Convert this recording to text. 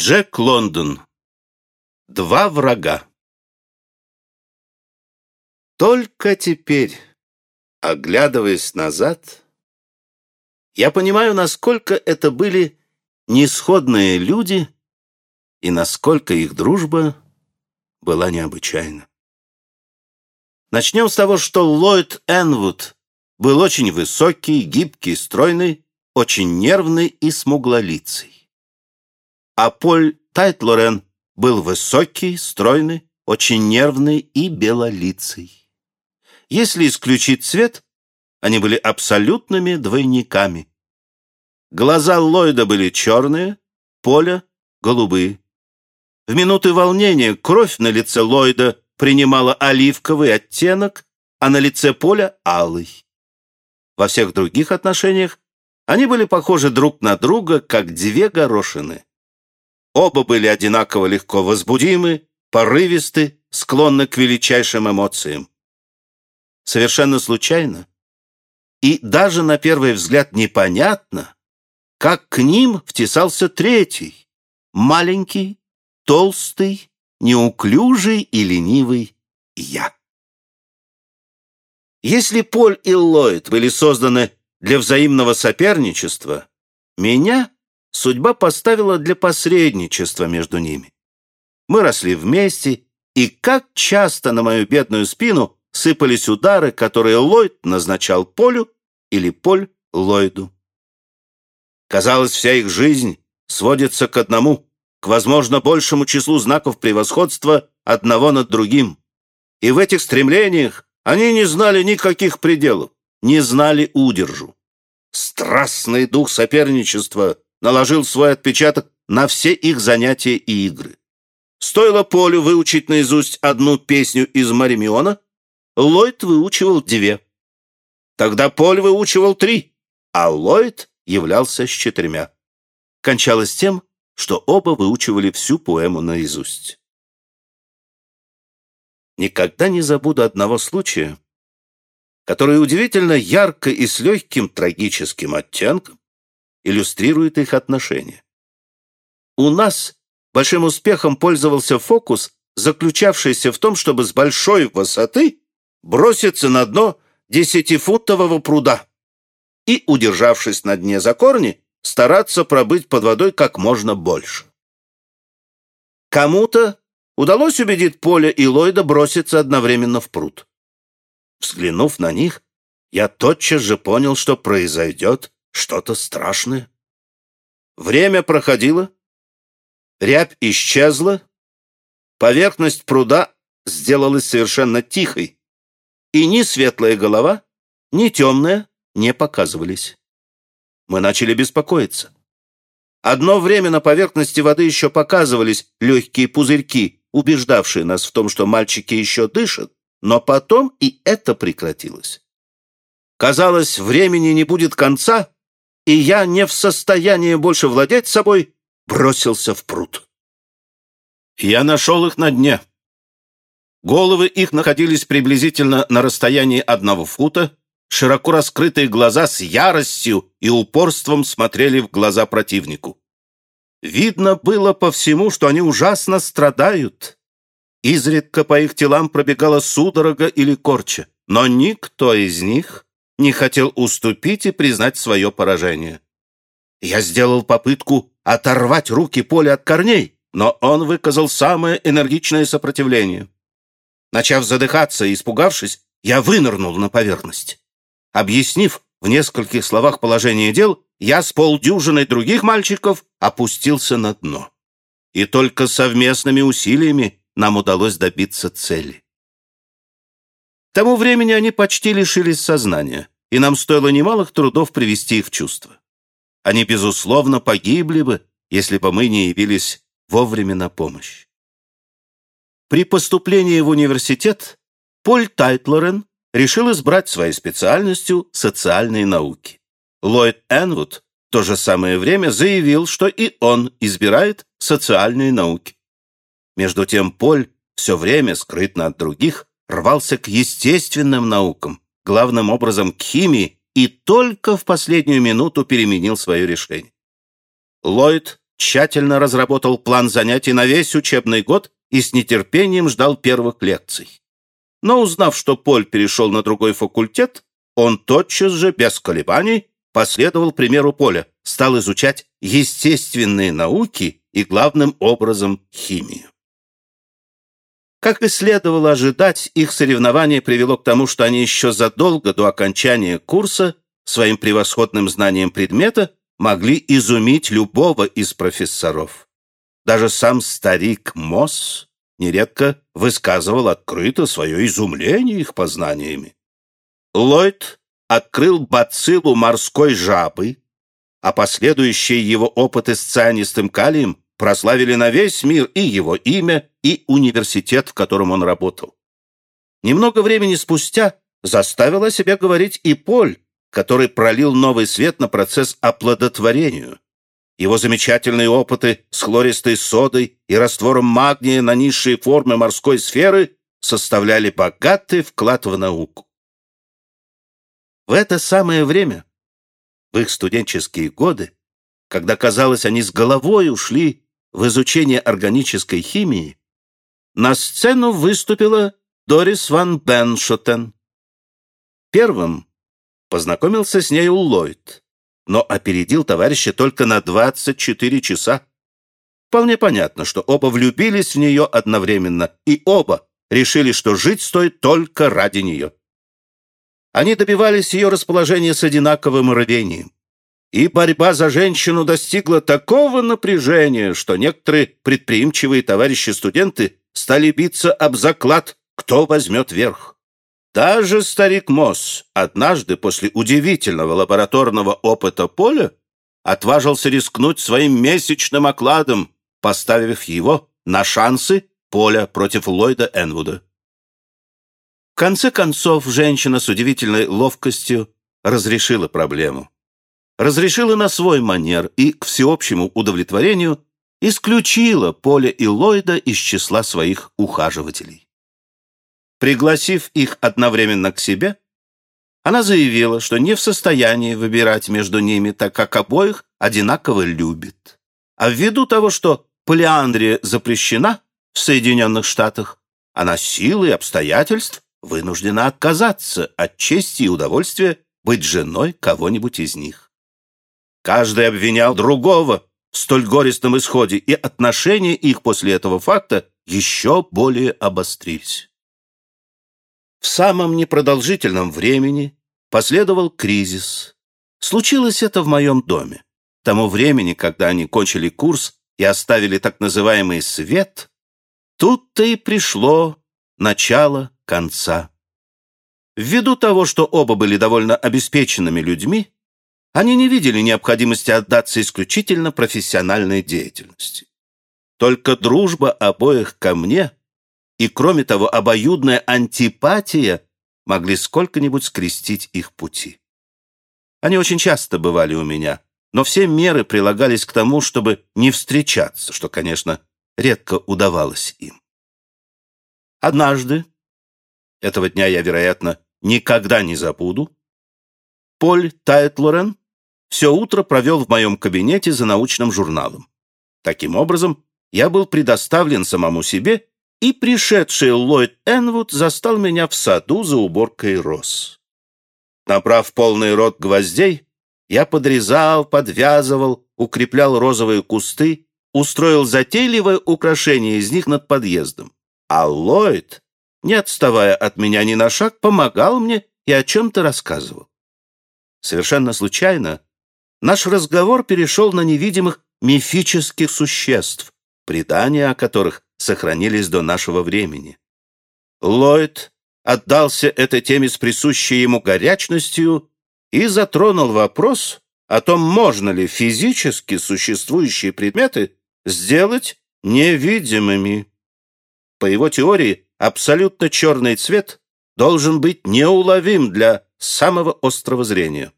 Джек Лондон. Два врага. Только теперь, оглядываясь назад, я понимаю, насколько это были несходные люди и насколько их дружба была необычайна. Начнем с того, что Ллойд Энвуд был очень высокий, гибкий, стройный, очень нервный и смуглолицый а Поль Тайтлорен был высокий, стройный, очень нервный и белолицый. Если исключить цвет, они были абсолютными двойниками. Глаза Ллойда были черные, Поля — голубые. В минуты волнения кровь на лице Ллойда принимала оливковый оттенок, а на лице Поля — алый. Во всех других отношениях они были похожи друг на друга, как две горошины. Оба были одинаково легко возбудимы, порывисты, склонны к величайшим эмоциям. Совершенно случайно и даже на первый взгляд непонятно, как к ним втесался третий, маленький, толстый, неуклюжий и ленивый я. Если Поль и Ллойд были созданы для взаимного соперничества, меня судьба поставила для посредничества между ними. Мы росли вместе, и как часто на мою бедную спину сыпались удары, которые Ллойд назначал Полю или Поль Ллойду. Казалось, вся их жизнь сводится к одному, к, возможно, большему числу знаков превосходства одного над другим. И в этих стремлениях они не знали никаких пределов, не знали удержу. Страстный дух соперничества наложил свой отпечаток на все их занятия и игры. Стоило Полю выучить наизусть одну песню из Маримиона, Ллойд выучивал две. Тогда Поль выучивал три, а Ллойд являлся с четырьмя. Кончалось тем, что оба выучивали всю поэму наизусть. Никогда не забуду одного случая, который удивительно ярко и с легким трагическим оттенком иллюстрирует их отношения. У нас большим успехом пользовался фокус, заключавшийся в том, чтобы с большой высоты броситься на дно десятифутового пруда и, удержавшись на дне за корни, стараться пробыть под водой как можно больше. Кому-то удалось убедить Поля и Ллойда броситься одновременно в пруд. Взглянув на них, я тотчас же понял, что произойдет что-то страшное. Время проходило, рябь исчезла, поверхность пруда сделалась совершенно тихой, и ни светлая голова, ни темная не показывались. Мы начали беспокоиться. Одно время на поверхности воды еще показывались легкие пузырьки, убеждавшие нас в том, что мальчики еще дышат, но потом и это прекратилось. Казалось, времени не будет конца, и я, не в состоянии больше владеть собой, бросился в пруд. Я нашел их на дне. Головы их находились приблизительно на расстоянии одного фута, широко раскрытые глаза с яростью и упорством смотрели в глаза противнику. Видно было по всему, что они ужасно страдают. Изредка по их телам пробегала судорога или корча, но никто из них не хотел уступить и признать свое поражение. Я сделал попытку оторвать руки Поля от корней, но он выказал самое энергичное сопротивление. Начав задыхаться и испугавшись, я вынырнул на поверхность. Объяснив в нескольких словах положение дел, я с полдюжиной других мальчиков опустился на дно. И только совместными усилиями нам удалось добиться цели. Тому времени они почти лишились сознания, и нам стоило немалых трудов привести их в чувство. Они, безусловно, погибли бы, если бы мы не явились вовремя на помощь. При поступлении в университет Поль Тайтлорен решил избрать своей специальностью социальные науки. Ллойд Энвуд в то же самое время заявил, что и он избирает социальные науки. Между тем Поль все время, скрытно от других, рвался к естественным наукам, главным образом к химии, и только в последнюю минуту переменил свое решение. Ллойд тщательно разработал план занятий на весь учебный год и с нетерпением ждал первых лекций. Но узнав, что Поль перешел на другой факультет, он тотчас же, без колебаний, последовал примеру Поля, стал изучать естественные науки и, главным образом, химию. Как и следовало ожидать, их соревнование привело к тому, что они еще задолго до окончания курса своим превосходным знанием предмета могли изумить любого из профессоров. Даже сам старик Мосс нередко высказывал открыто свое изумление их познаниями. Ллойд открыл бациллу морской жабы, а последующие его опыты с цианистым калием прославили на весь мир и его имя, и университет, в котором он работал. Немного времени спустя заставил о себе говорить и Поль, который пролил новый свет на процесс оплодотворения. Его замечательные опыты с хлористой содой и раствором магния на низшие формы морской сферы составляли богатый вклад в науку. В это самое время, в их студенческие годы, когда, казалось, они с головой ушли в изучение органической химии, на сцену выступила Дорис ван Беншотен. Первым познакомился с нею Ллойд, но опередил товарища только на 24 часа. Вполне понятно, что оба влюбились в нее одновременно, и оба решили, что жить стоит только ради нее. Они добивались ее расположения с одинаковым рвением. И борьба за женщину достигла такого напряжения, что некоторые предприимчивые товарищи-студенты стали биться об заклад, кто возьмет верх. Даже старик Мосс однажды после удивительного лабораторного опыта Поля отважился рискнуть своим месячным окладом, поставив его на шансы Поля против Ллойда Энвуда. В конце концов, женщина с удивительной ловкостью разрешила проблему. Разрешила на свой манер и, к всеобщему удовлетворению, исключила Поля и Ллойда из числа своих ухаживателей. Пригласив их одновременно к себе, она заявила, что не в состоянии выбирать между ними, так как обоих одинаково любит. А ввиду того, что полиандрия запрещена в Соединенных Штатах, она силой обстоятельств вынуждена отказаться от чести и удовольствия быть женой кого-нибудь из них. Каждый обвинял другого в столь горестном исходе, и отношения их после этого факта еще более обострились. В самом непродолжительном времени последовал кризис. Случилось это в моем доме. К тому времени, когда они кончили курс и оставили так называемый свет, тут-то и пришло начало конца. Ввиду того, что оба были довольно обеспеченными людьми, они не видели необходимости отдаться исключительно профессиональной деятельности. Только дружба обоих ко мне и, кроме того, обоюдная антипатия могли сколько-нибудь скрестить их пути. Они очень часто бывали у меня, но все меры прилагались к тому, чтобы не встречаться, что, конечно, редко удавалось им. Однажды, этого дня я, вероятно, никогда не забуду, Поль Тайтлорен все утро провел в моем кабинете за научным журналом. Таким образом, я был предоставлен самому себе и пришедший Ллойд Энвуд застал меня в саду за уборкой роз. Набрав полный рот гвоздей, я подрезал, подвязывал, укреплял розовые кусты, устроил затейливое украшение из них над подъездом. А Ллойд, не отставая от меня ни на шаг, помогал мне и о чем-то рассказывал. Совершенно случайно наш разговор перешел на невидимых мифических существ, предания о которых сохранились до нашего времени. Ллойд отдался этой теме с присущей ему горячностью и затронул вопрос о том, можно ли физически существующие предметы сделать невидимыми. По его теории, абсолютно черный цвет должен быть неуловим для самого острого зрения.